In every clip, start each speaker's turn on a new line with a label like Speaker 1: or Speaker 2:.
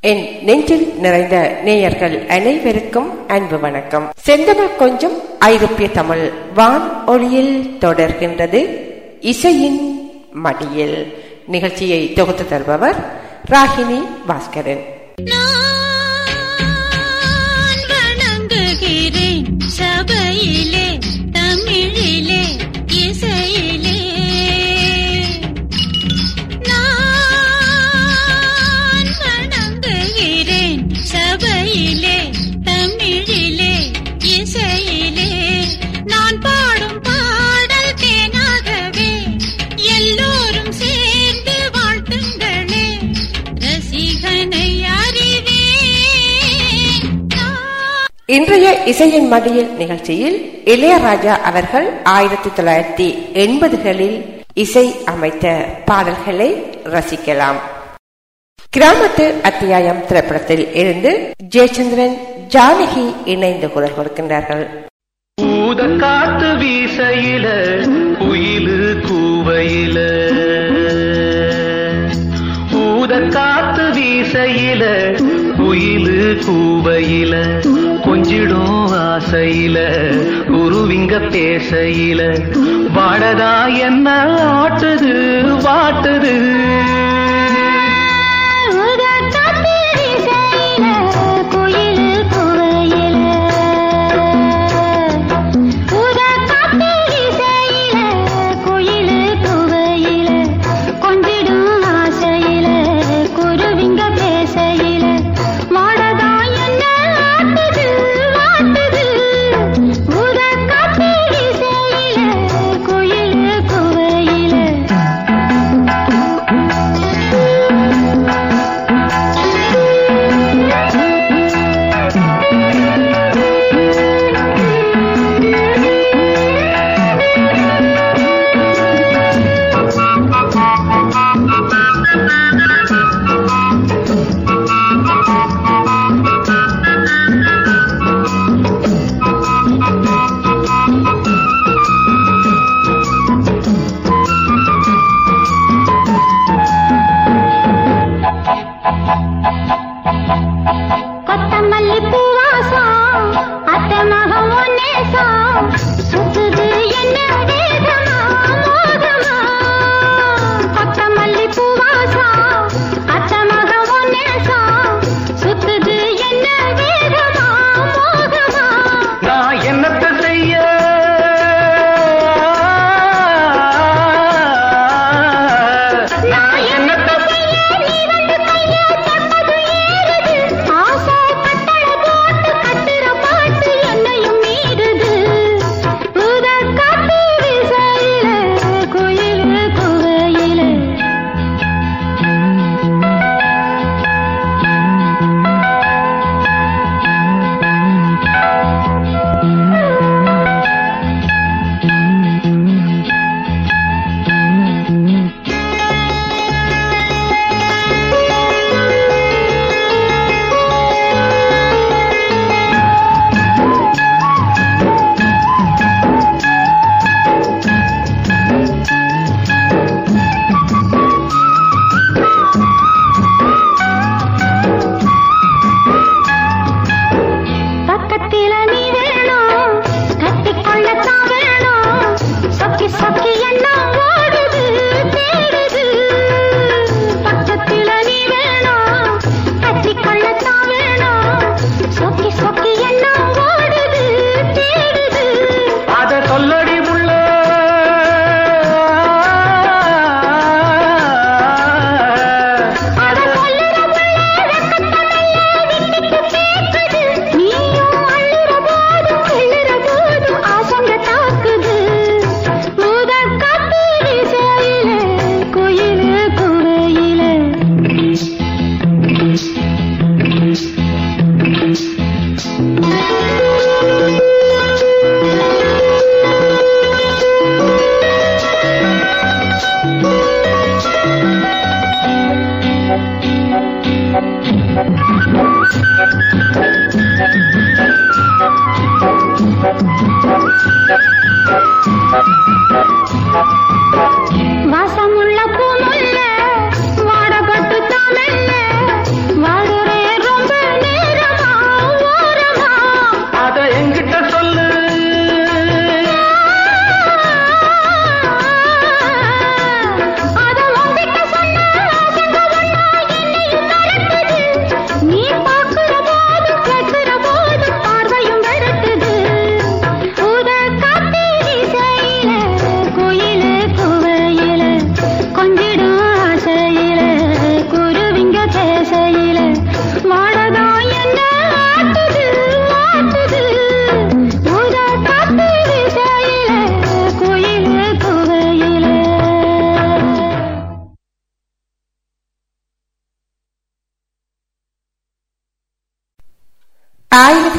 Speaker 1: என் நெஞ்சில் நிறைந்த நேயர்கள் அனைவருக்கும் அன்பு வணக்கம். செந்தமிழ் கொஞ்சம் ஐரோப்பிய தமிழ் வான் ஒளியில் தொடர்கின்றது. இசையின் மடியில் நிகழ்ச்சியை தொகுத்து தருபவர் ராகினி பாஸ்கரன்.
Speaker 2: சபையிலே
Speaker 1: இன்றைய இசையின் மடியில் நிகழ்ச்சியில் இளையராஜா அவர்கள் ஆயிரத்தி தொள்ளாயிரத்தி எண்பதுகளில் இசை அமைத்த பாடல்களை ரசிக்கலாம். கிராமத்து அத்தியாயம் திரைப்படத்தில் இருந்து ஜெயச்சந்திரன் ஜானகி இணைந்து குரல் கொடுக்கின்றார்கள்.
Speaker 3: ஊத காத்து வீசையில குயிலு கூவையில. ஊத காத்து வீசையில குயிலு கூவையில கொஞ்சிடும் ஆசையில குருவிங்க பேசையில. வாடதா என்ன ஆட்டுது வாட்டுது?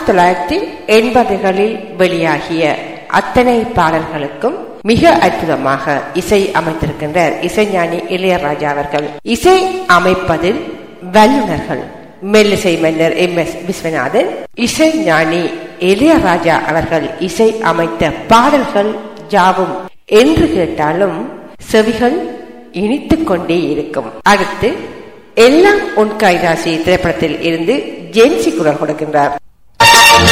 Speaker 4: தொள்ளாயிரத்தி எண்பதுகளில் வெளியாகிய அத்தனை பாடல்களுக்கும் மிக அற்புதமாக இசை அமைத்திருக்கின்றார் இசைஞானி இளையராஜா அவர்கள். இசை அமைப்பதில் வல்லுநர்கள் மெல்லிசை மன்னர் எம். எஸ். விஸ்வநாதன் இசை ஞானி இளையராஜா அவர்கள் இசை அமைத்த பாடல்கள் யாவும் என்று கேட்டாலும் செவிகள் இனித்துக் கொண்டே இருக்கும். அடுத்து எல்லாம் உன் கைராசி திரைப்படத்தில் இருந்து ஜென்சி குரல் கொடுக்கின்றார். Thank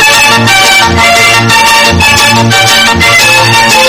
Speaker 4: you.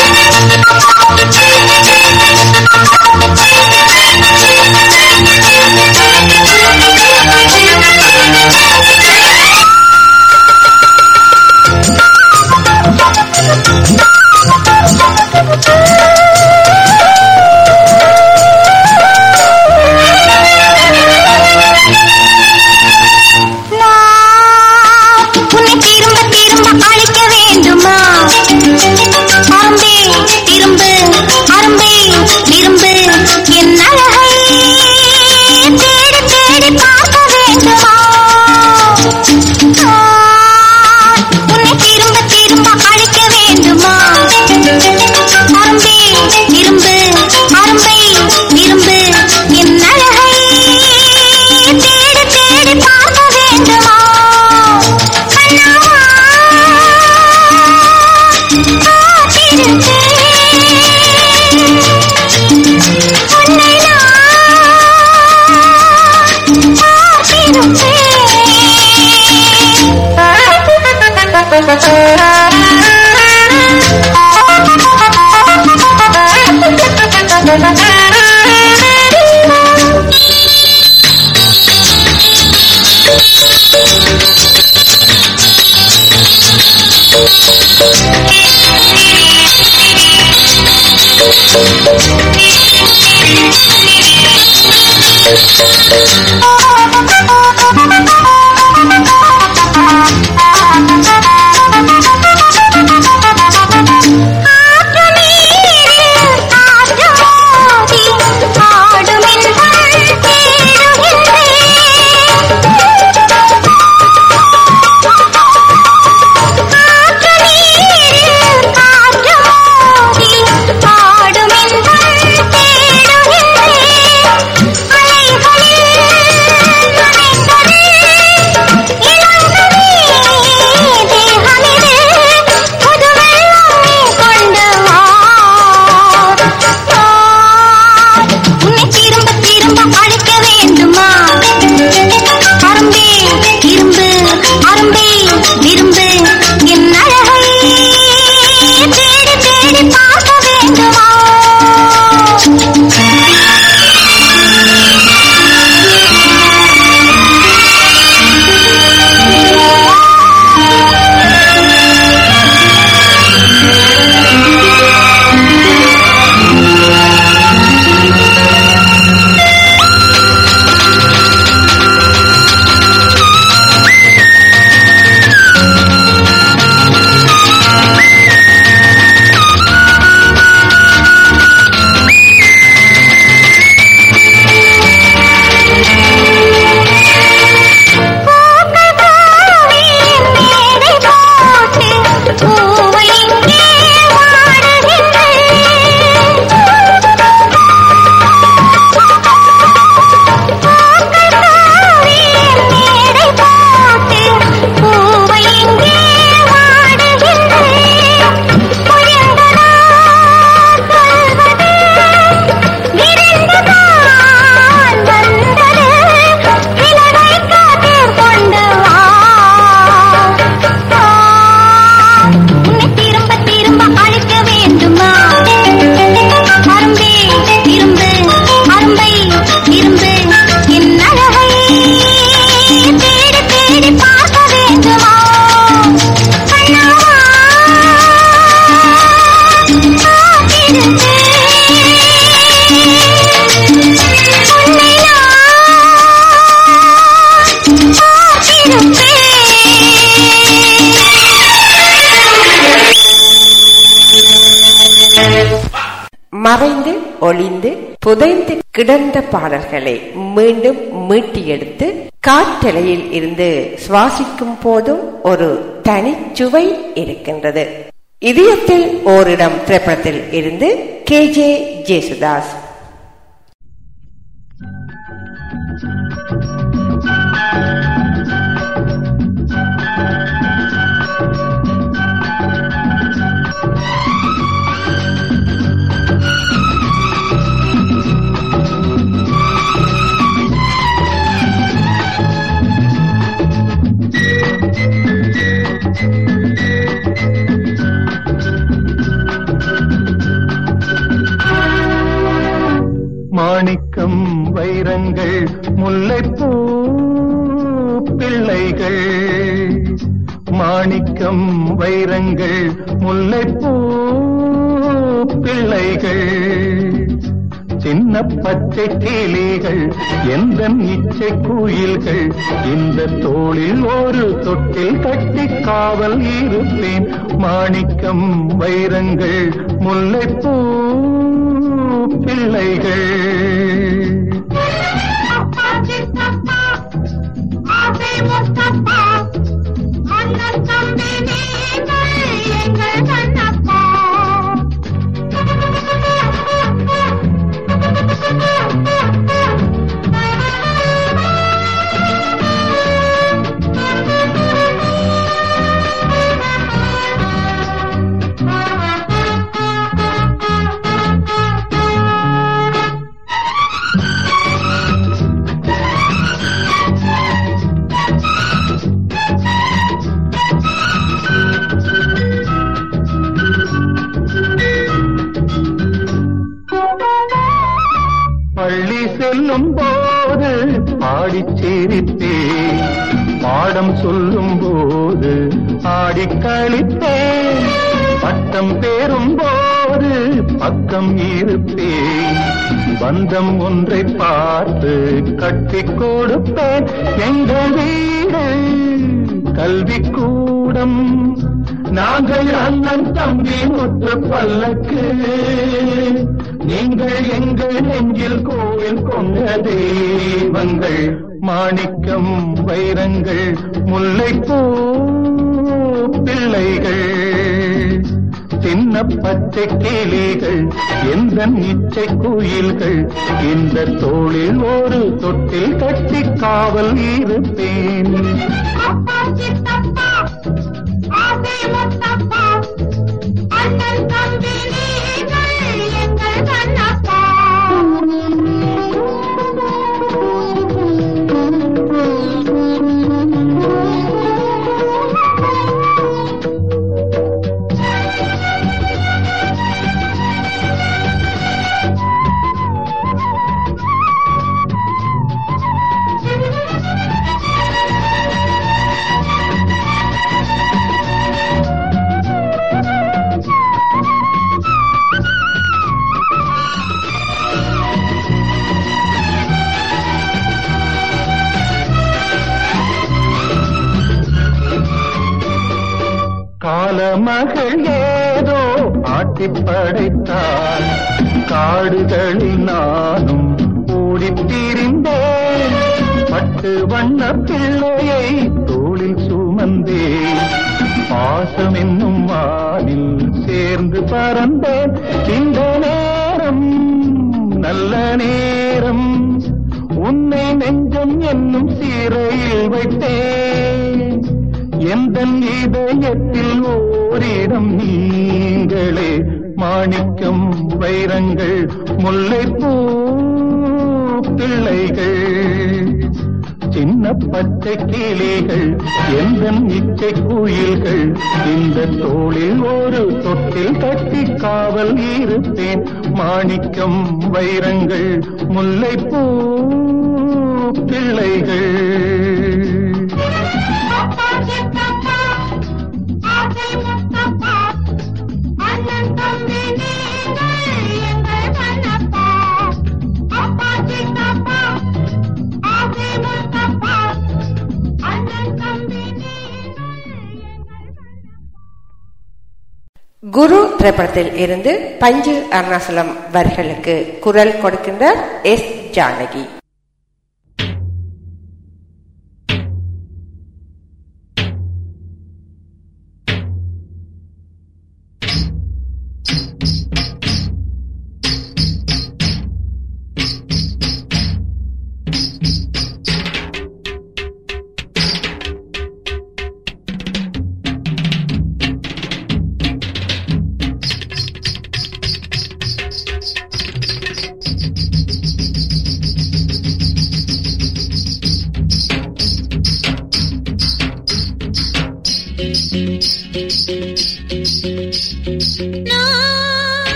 Speaker 4: ஒளிந்து புதைந்து
Speaker 1: கிடந்த பாடல்களை மீண்டும் மீட்டி எடுத்து காற்றலையில் இருந்து சுவாசிக்கும் போதும் ஒரு தனிச்சுவை இருக்கின்றது. இதயத்தில் ஓரிடம் திரைப்படத்தில் இருந்து கே ஜே ஜேசுதாஸ்.
Speaker 5: மாணிக்கம் வைரங்கள் முல்லைப்பூ பிள்ளைகள் சின்ன பச்சை கிளிகள் எந்த இச்சை குயில்கள் இந்த தோளில் ஒரு தொட்டில் கட்டி காவல் இருப்பேன் மாணிக்கம் வைரங்கள் முல்லைப்பூ பிள்ளைகள்
Speaker 3: அண்ணன்
Speaker 5: பந்தம் ஒன்றை பார்த்து கட்டி கொடுப்பேன். எங்கள் வீடு கல்வி கூடம். நாங்கள் அண்ணன் தம்பி முற்று பல்லக்கு. நீங்கள் எங்கள் நெஞ்சில் கோவில் கொண்ட தெய்வங்கள். மாணிக்கம் வைரங்கள் முல்லைப்பூ பிள்ளைகள். சின்ன பச்சை கேளிகள் எந்த இச்சை குயில்கள் இந்த தோளில் ஒரு தொட்டில் கட்டி காவல் இருப்பேன் மகள் ஏதோ ஆட்டி படைத்தாள். காடுகளில் நானும் ஓடித்திரிந்தேன் பட்டு வண்ண பிள்ளையை தோளில் சுமந்தேன். பாசம் என்னும் வானில் சேர்ந்து பறந்தேன். இந்த நேரம் நல்ல நேரம். உன்னை நெஞ்சம் என்னும் சீரையில் வைத்தேன். எந்தன் இதயத்தில் ஓரிடம் நீங்களே மாணிக்கம் வைரங்கள் முல்லைப்பூ பிள்ளைகள். சின்ன பச்சை கிளிகள் எந்த இச்சை குயில்கள். இந்த தோளில் ஒரு தொட்டில் கட்டி காவல் இருப்பேன் மாணிக்கம் வைரங்கள் முல்லைப்பூ பிள்ளைகள்.
Speaker 3: குரு திரைப்படத்தில் இருந்து பஞ்சு அருணாசலம் வரிகளுக்கு குரல் கொடுக்கின்றார் எஸ் ஜானகி.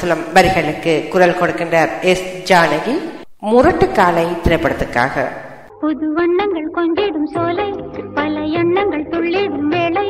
Speaker 3: பஞ்சு வரிகளுக்கு குரல் கொடுக்கின்றார் எஸ் ஜானகி. முரட்டு காலை திரைப்படத்துக்காக. புது வண்ணங்கள் கொஞ்சிடும் சோலை பல எண்ணங்கள் துள்ளிடும் வேலை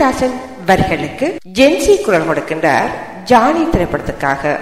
Speaker 1: கண்ணதாசன் வரிகளுக்கு ஜென்சி குரல் கொடுக்கின்றார். ஜானி திரைப்படத்துக்காக.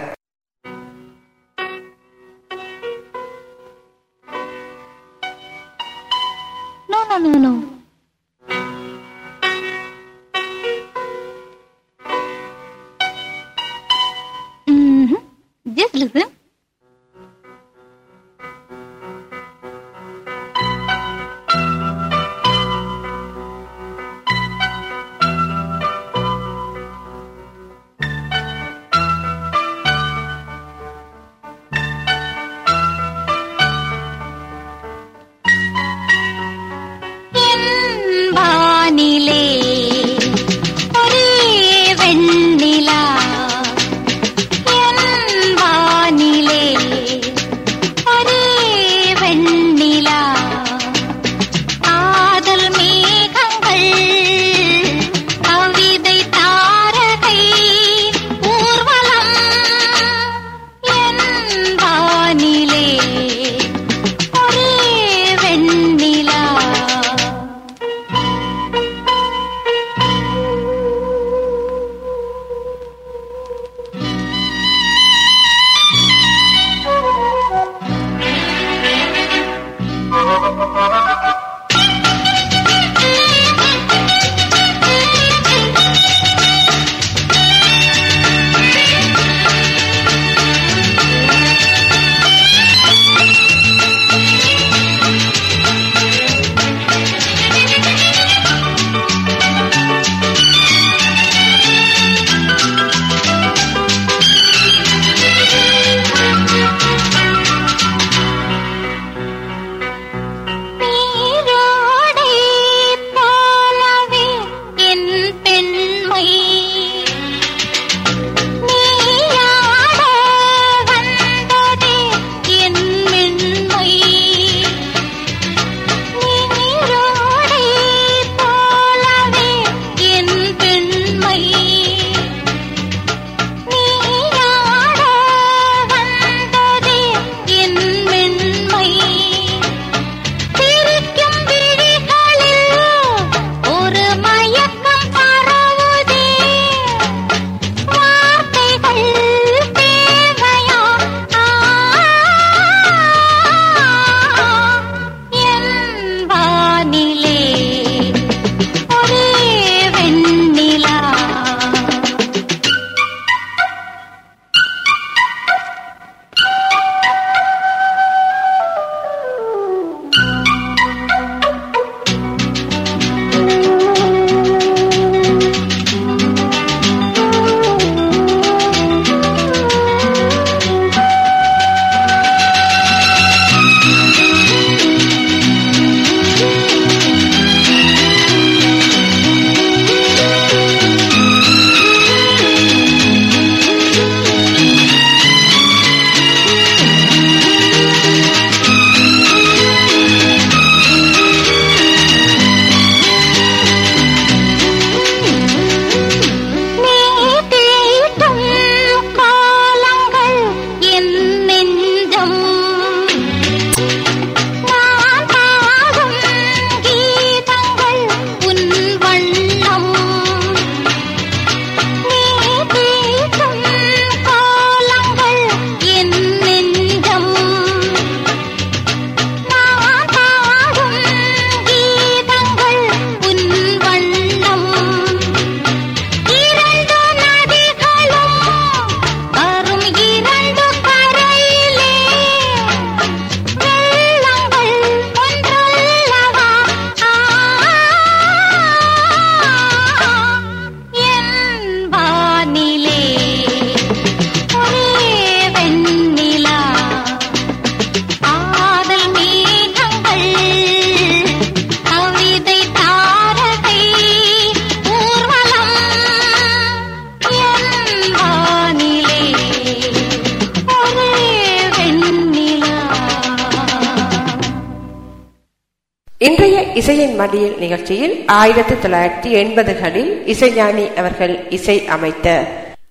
Speaker 3: இசையின் மடியில் நிகழ்ச்சியில் ஆயிரத்தி தொள்ளாயிரத்தி எண்பதுகளில் இசைஞானி அவர்கள் இசை அமைத்த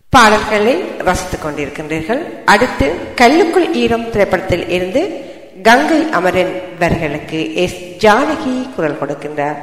Speaker 3: பாடல்களை ரசித்துக் கொண்டிருக்கின்றீர்கள். அடுத்து கல்லுக்குள் ஈரம் திரைப்படத்தில் இருந்து கங்கை அமரன் வர்களுக்கு எஸ். ஜானகி குரல் கொடுக்கின்றார்.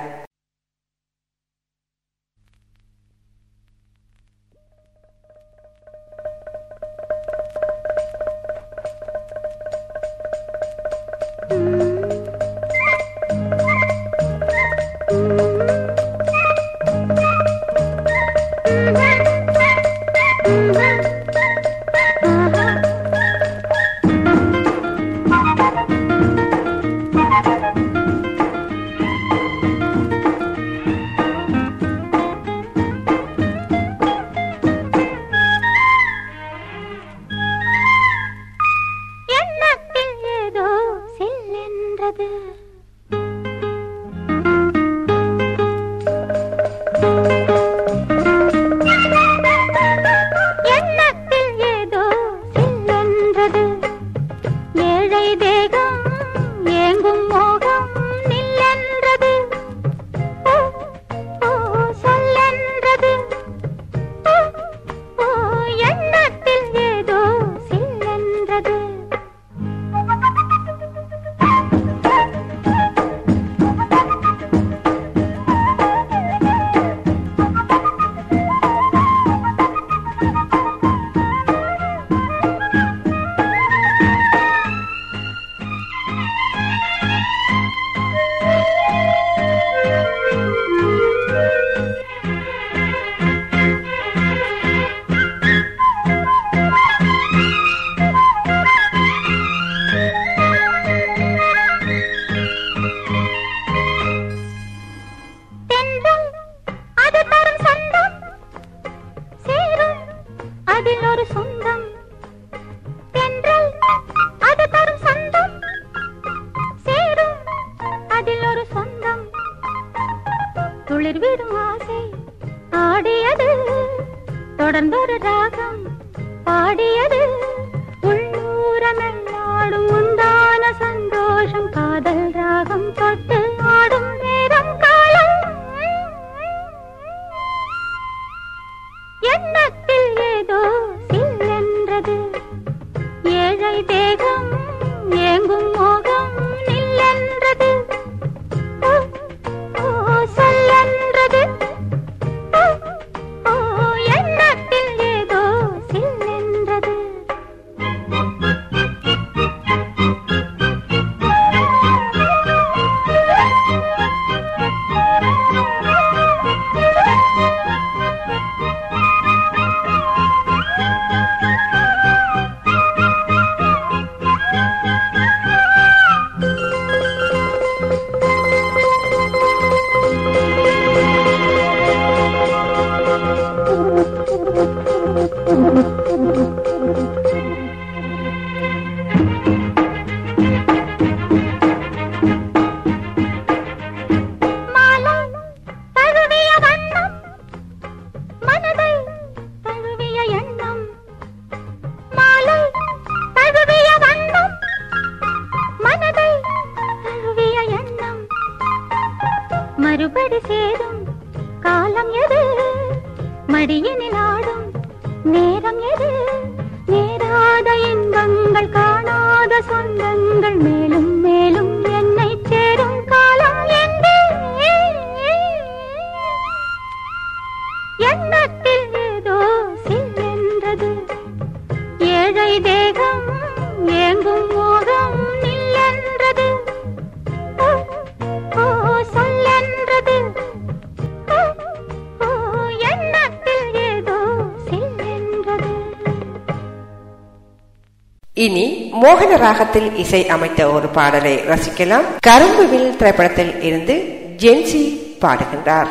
Speaker 3: மோகன ராகத்தில் இசை அமைத்த ஒரு பாடலை ரசிக்கலாம். கரும்புவில் திரைப்படத்தில் இருந்து ஜென்சி பாடுகின்றார்.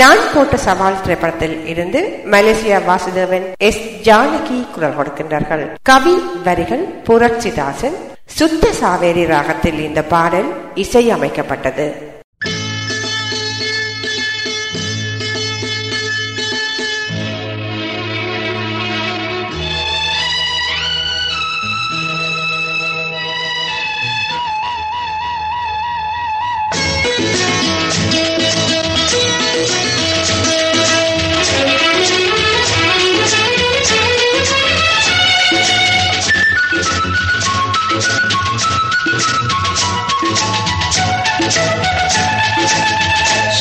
Speaker 3: நான்
Speaker 1: போட்ட சவால் திரைப்படத்தில் இருந்து மலேசியா வாசுதேவன் எஸ். ஜானகி குரல் கொடுக்கின்றார்கள். கவி வரிகள் புரட்சிதாசன் சுத்த சாவேரி ராகத்தில் இந்த பாடல் இசையமைக்கப்பட்டது.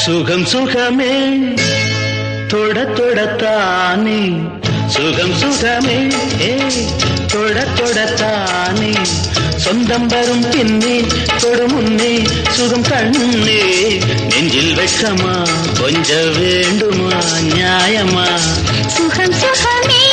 Speaker 6: சுகம் சுகமே தொட தொடத்தானே சுகம் சுகமே ஏ தொட தொடத்தானே சொந்தம் வரும் பின்னே தொடும் முன்னே சுகம் கண்ணே நெஞ்சில் வெட்கமா கொஞ்ச வேண்டுமா நியாயமா
Speaker 3: சுகம் சுகமே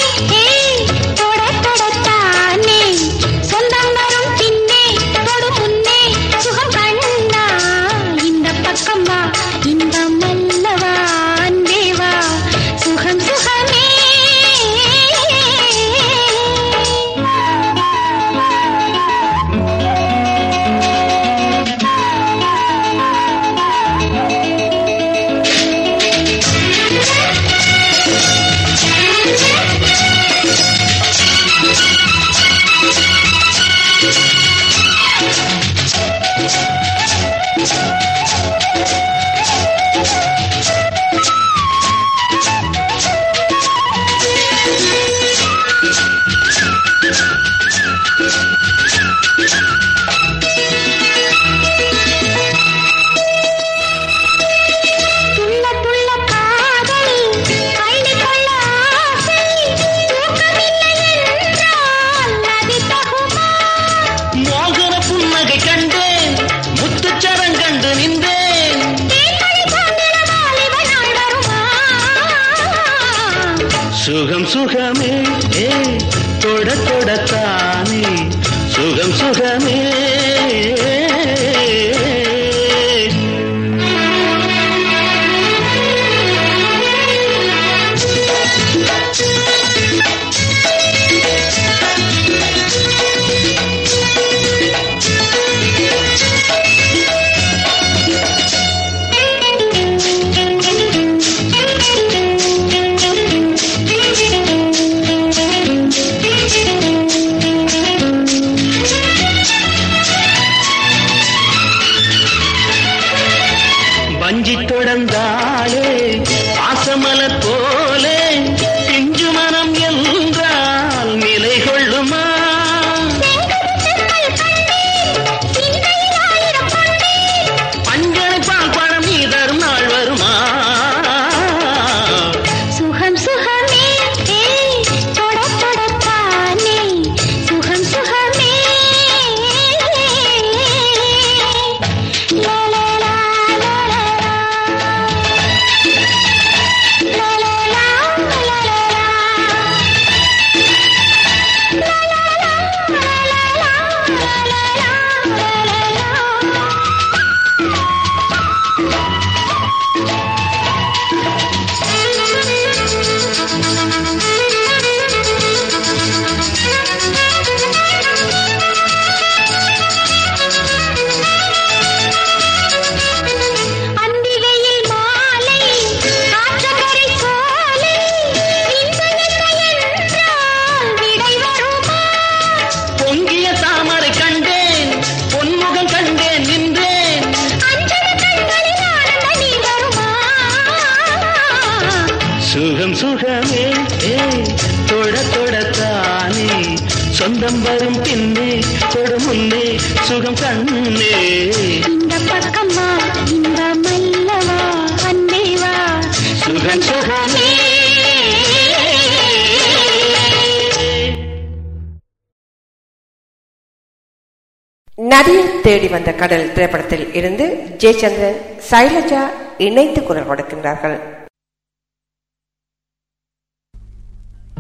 Speaker 3: தேடி
Speaker 1: வந்த கடல் திரைப்படத்தில் இருந்து ஜெயச்சந்திரன் சைலஜா இணைத்து குரல் கொடுக்கின்றார்கள்.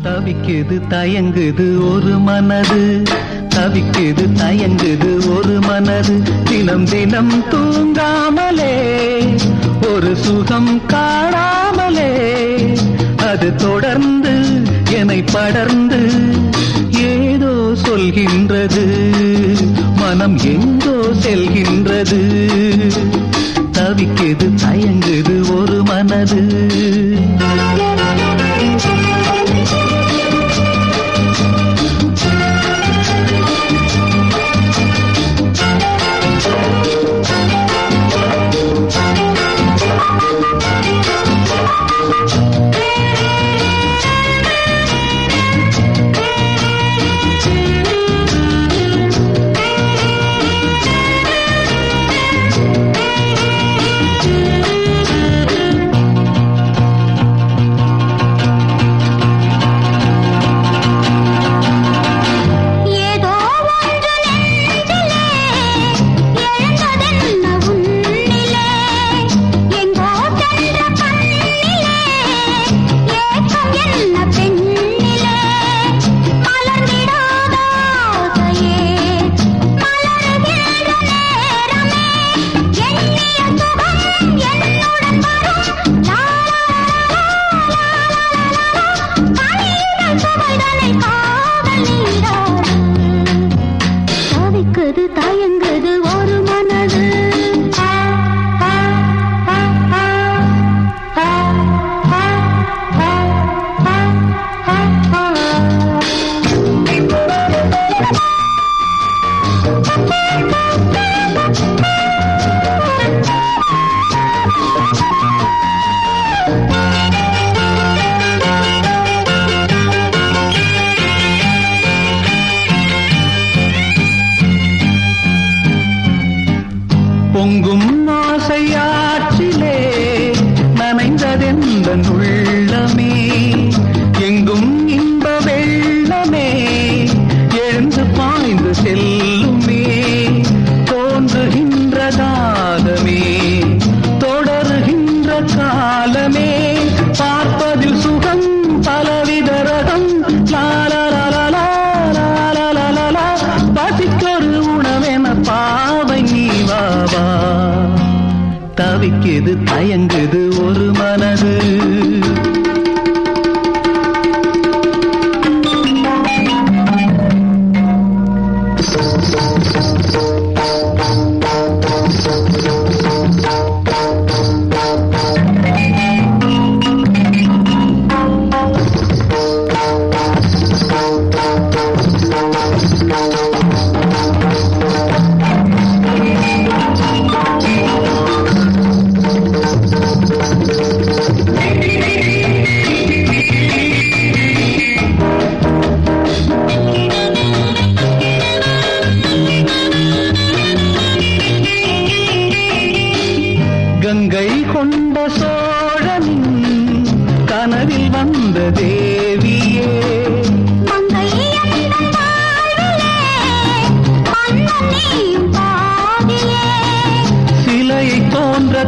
Speaker 7: தவிக்குது தயங்குது ஒரு மனது. தவிக்குது தயங்குது ஒரு மனது. தினம் தினம் தூங்காமலே ஒரு சுகம் காணாமலே. அது தொடர்ந்து எனை படர்ந்து ஏதோ சொல்கின்றது. மனம் எங்கோ செல்கின்றது. தவிக்குது தயங்குது ஒரு மனது.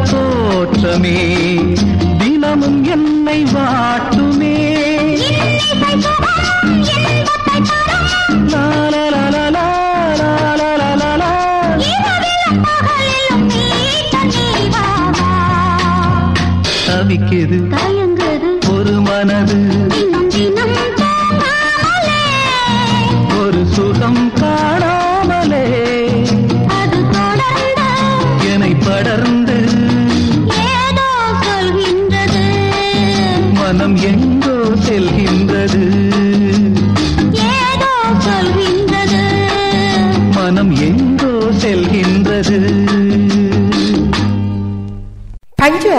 Speaker 7: தோற்றமே. தினமும் என்னை வாட்டுமே. தவிக்குது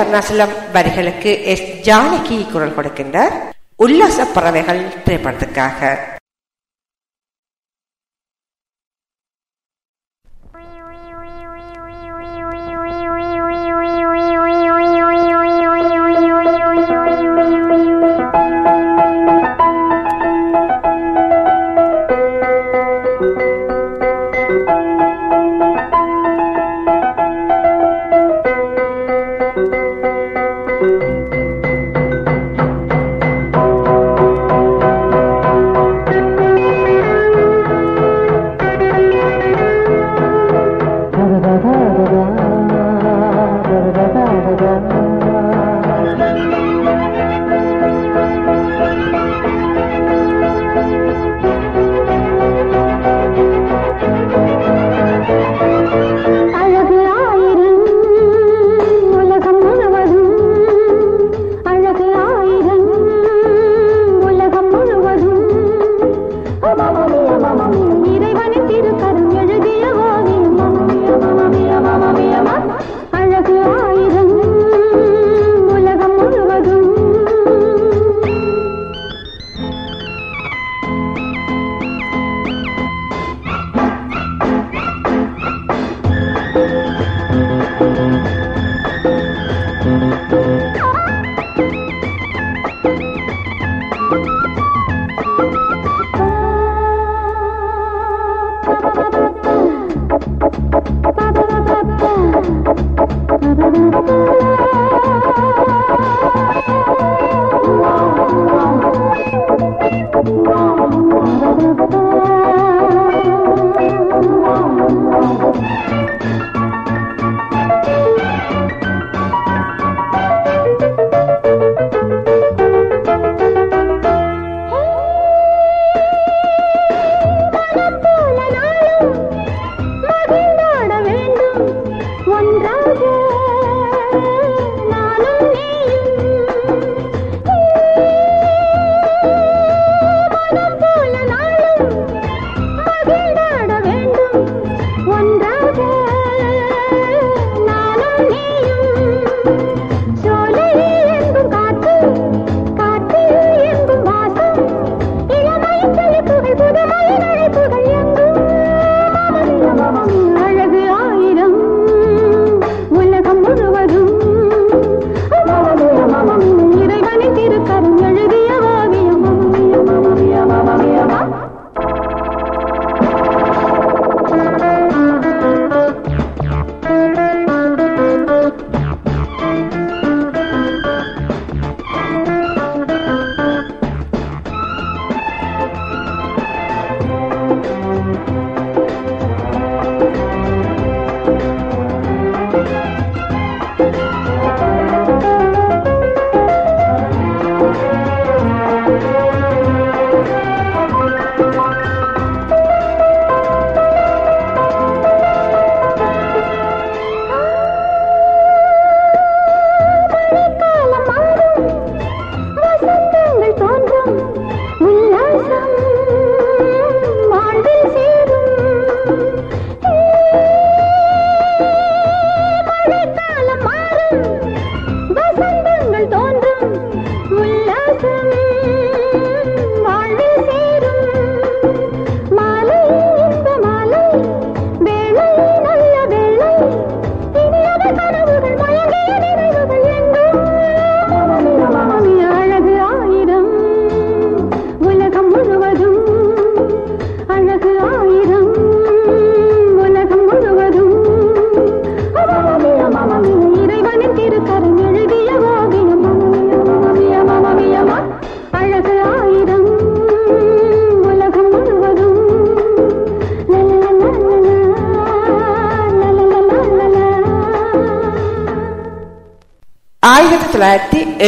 Speaker 1: அருணாசலம் வரிகளுக்கு எஸ் ஜானகி குரல் கொடுக்கின்றார். உல்லாச பறவைகள் திரைப்படத்துக்காக.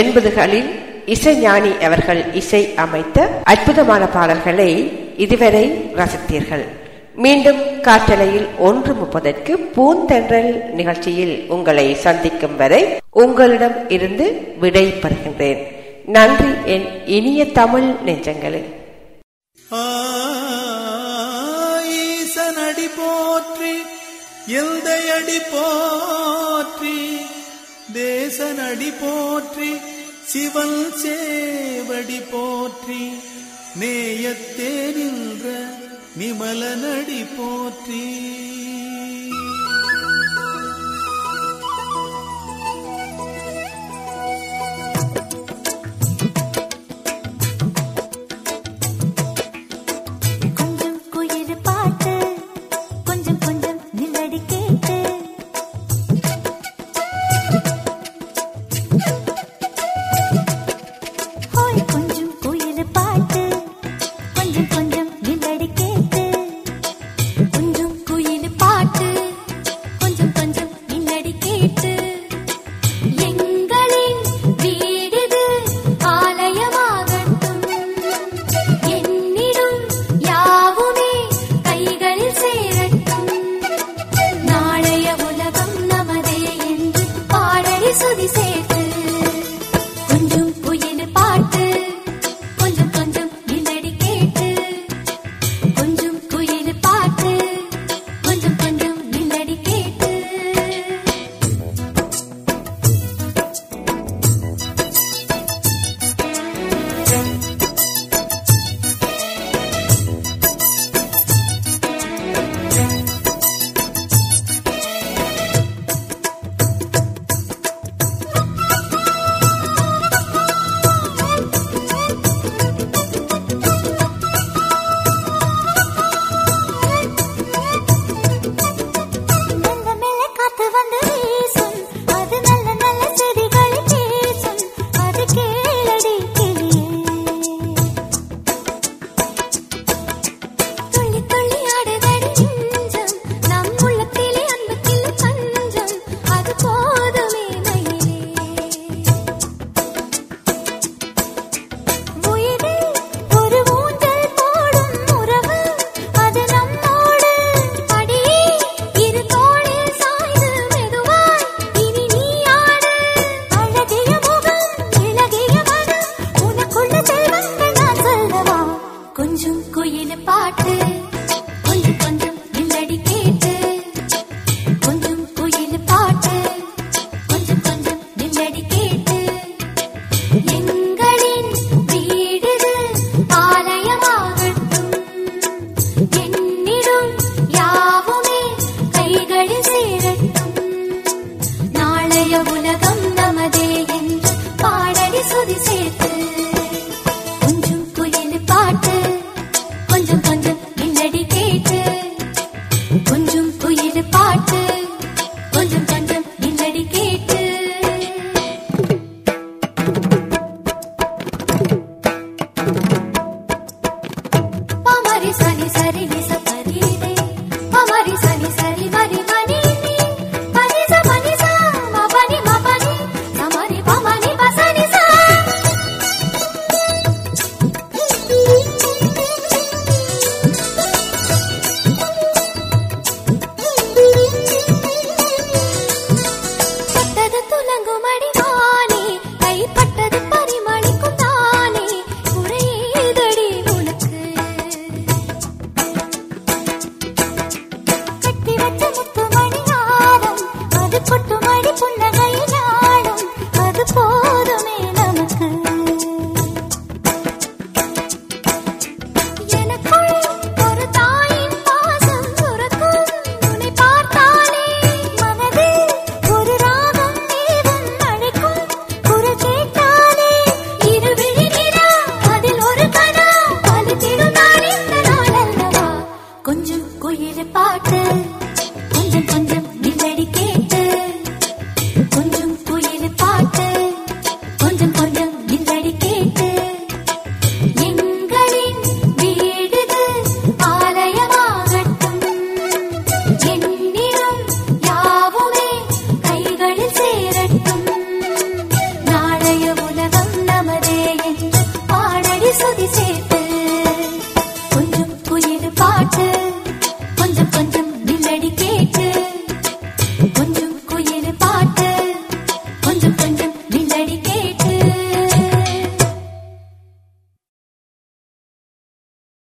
Speaker 1: எண்பதுகளில் இசைஞானி அவர்கள் இசை அமைத்த அற்புதமான பாடல்களை இதுவரை ரசித்தீர்கள். மீண்டும் காற்றலையில் ஒன்று முப்பதற்கு பூந்தென்றல் நிகழ்ச்சியில் உங்களை சந்திக்கும் வரை உங்களிடம் இருந்து விடை பெறுகின்றேன். நன்றி என் இனிய தமிழ் நெஞ்சங்களே.
Speaker 5: ஈசனடி போற்றி எல்தையடி போ தேசனடி போற்றி சிவல் சேவடி போற்றி நேயத்தே நின்ற நிமலனடி போற்றி. ni sa